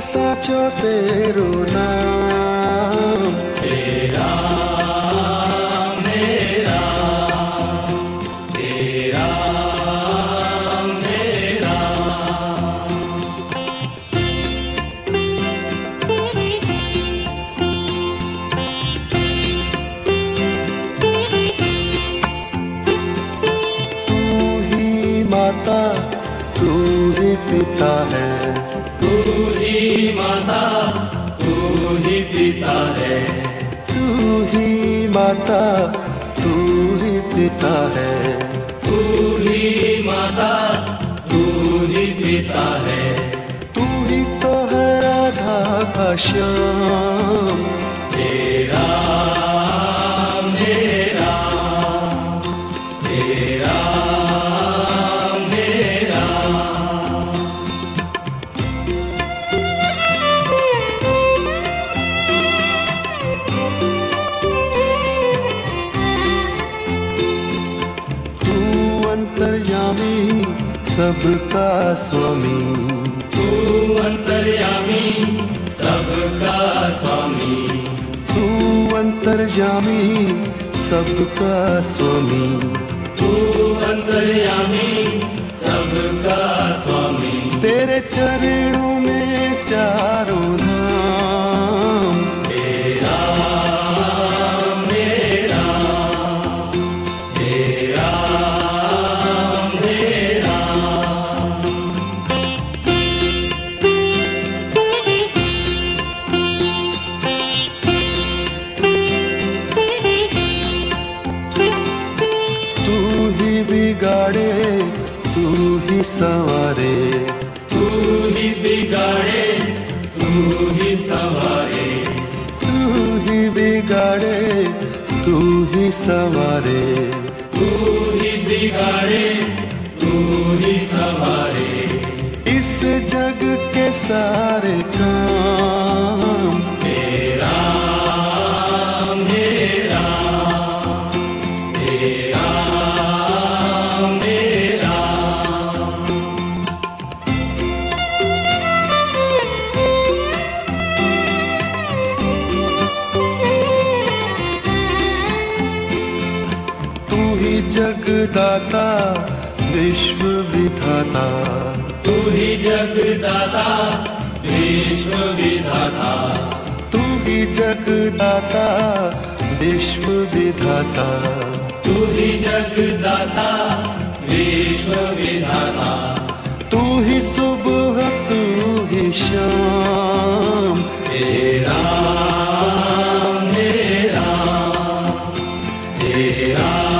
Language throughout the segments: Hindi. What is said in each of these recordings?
साचो तेरो नाम। तेरा तेरा तू ही माता तू ही पिता है। माता तू ही। पिता है। तू ही माता तू ही पिता है। तू ही तो है राधा का श्याम। तेरा अंतर्यामी सबका स्वामी। तू अंतर्यामी सबका स्वामी। तू अंतर्यामी सबका स्वामी। तू अंतर्यामी सबका स्वामी। तेरे चरणों में चारों सवारे। तू ही बिगाड़े तू ही सवारे। तू ही बिगाड़े तू ही सवारे। तू ही बिगाड़े तू ही सवारे। इस जग के सारे काम विधाता तू ही जग जगदाता विश्व विधाता तू ही जग जगदाता विश्व विधाता तू ही जग जगदाता विश्व विधाता तू ही सुबह तू ही शाम। तेरा तेरा मेरा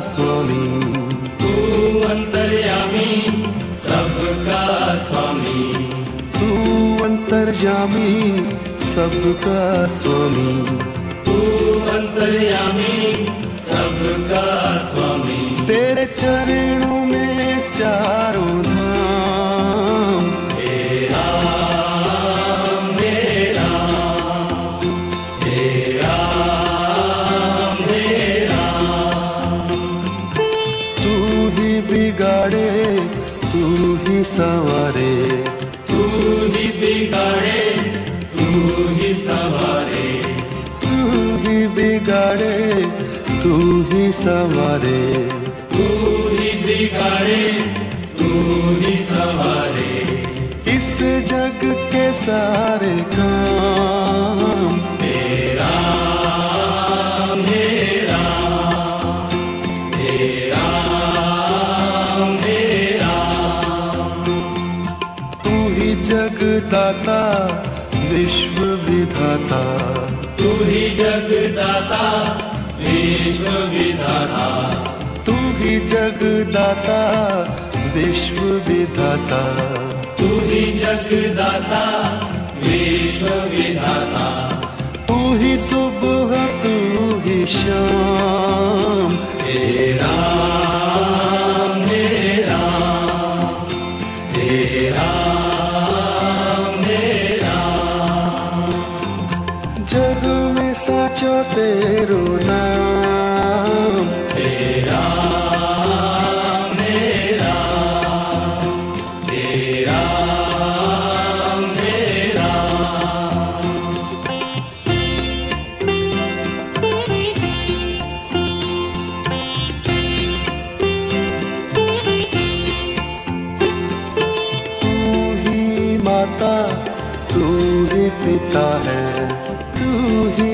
स्वामी। तू अंतर्यामी सबका स्वामी। तू अंतर्यामी सबका स्वामी। तू अंतर्यामी सबका स्वामी। तेरे चरणों में चारों ही सवारे। तू ही बिगाड़े तू ही सवारे। तू ही बिगाड़े तू ही सवारे। तू ही बिगाड़े तू ही सवारे। इस जग के सारे काम विधाता। तू ही जगदाता विश्व विधाता। तू ही जगदाता विश्व विधाता। तू ही जगदाता विश्व विधाता। तू ही सुबह तू ही शाम। हे साचो तेरो नाम। हे राम तू ही माता तू ही पिता है तू ही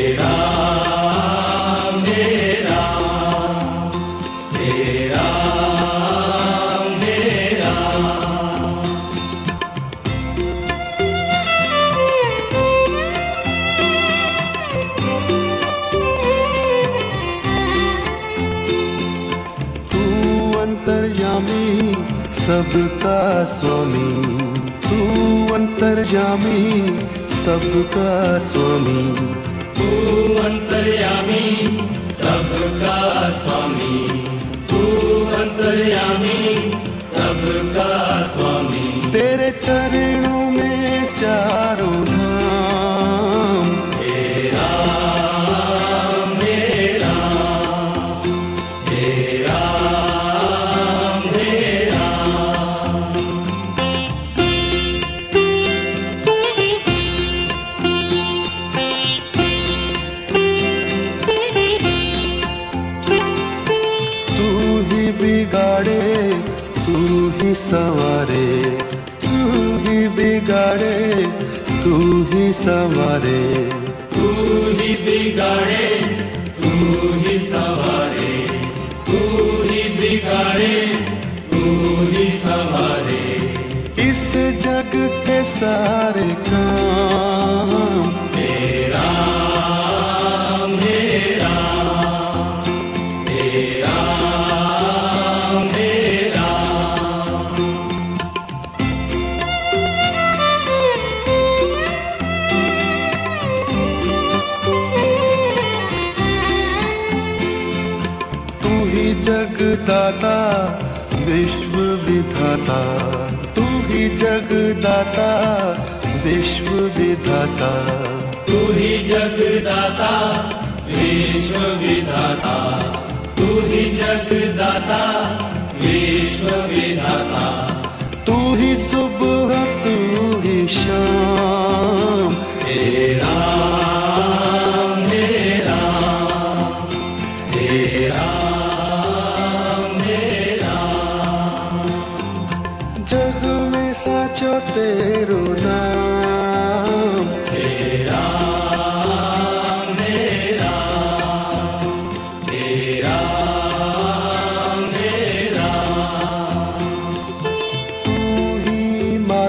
सबका स्वामी तू अंतर्यामी सबका स्वामी। तू अंतर्यामी सबका स्वामी। तू अंतर्यामी सबका स्वामी। तेरे चरणों में चारों बिगाड़े तू ही संवारे तू ही बिगाड़े तू ही संवारे। तू ही बिगाड़े तू ही सवारे तू ही बिगाड़े तू ही सवारे। इस जग के सारे काम विधाता तू ही जगदाता विश्व विधाता तू ही जगदाता विश्व विधाता तू ही जगदाता विश्व विधाता तू ही सुबह तू ही शाम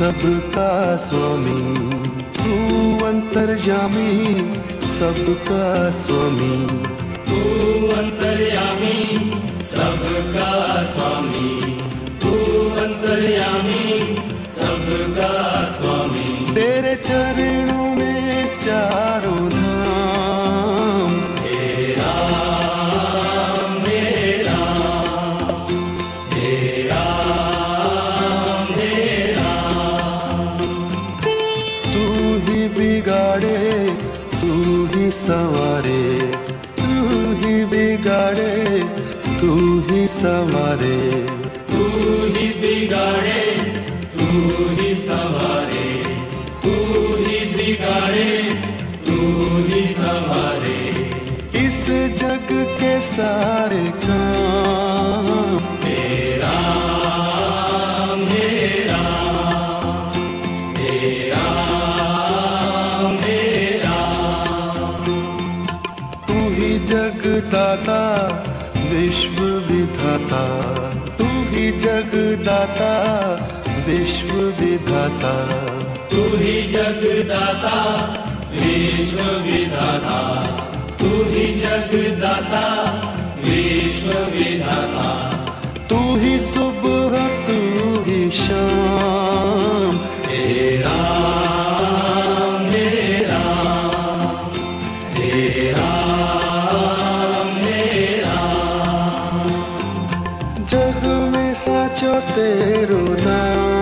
सबका स्वामी तू अंतर्यामी सबका स्वामी। तू अंतर्यामी सबका स्वामी। तू अंतर्यामी सबका स्वामी। तेरे चरणों में चारों सवारे तू ही बिगाड़े तू ही सवारे। तू ही बिगाड़े तू ही सवारे। तू ही बिगाड़े तू ही सवारे। इस जग के सारे जगदाता विश्व विधाता तू ही जगदाता विश्व विधाता तू ही जगदाता विश्व विधाता করুণা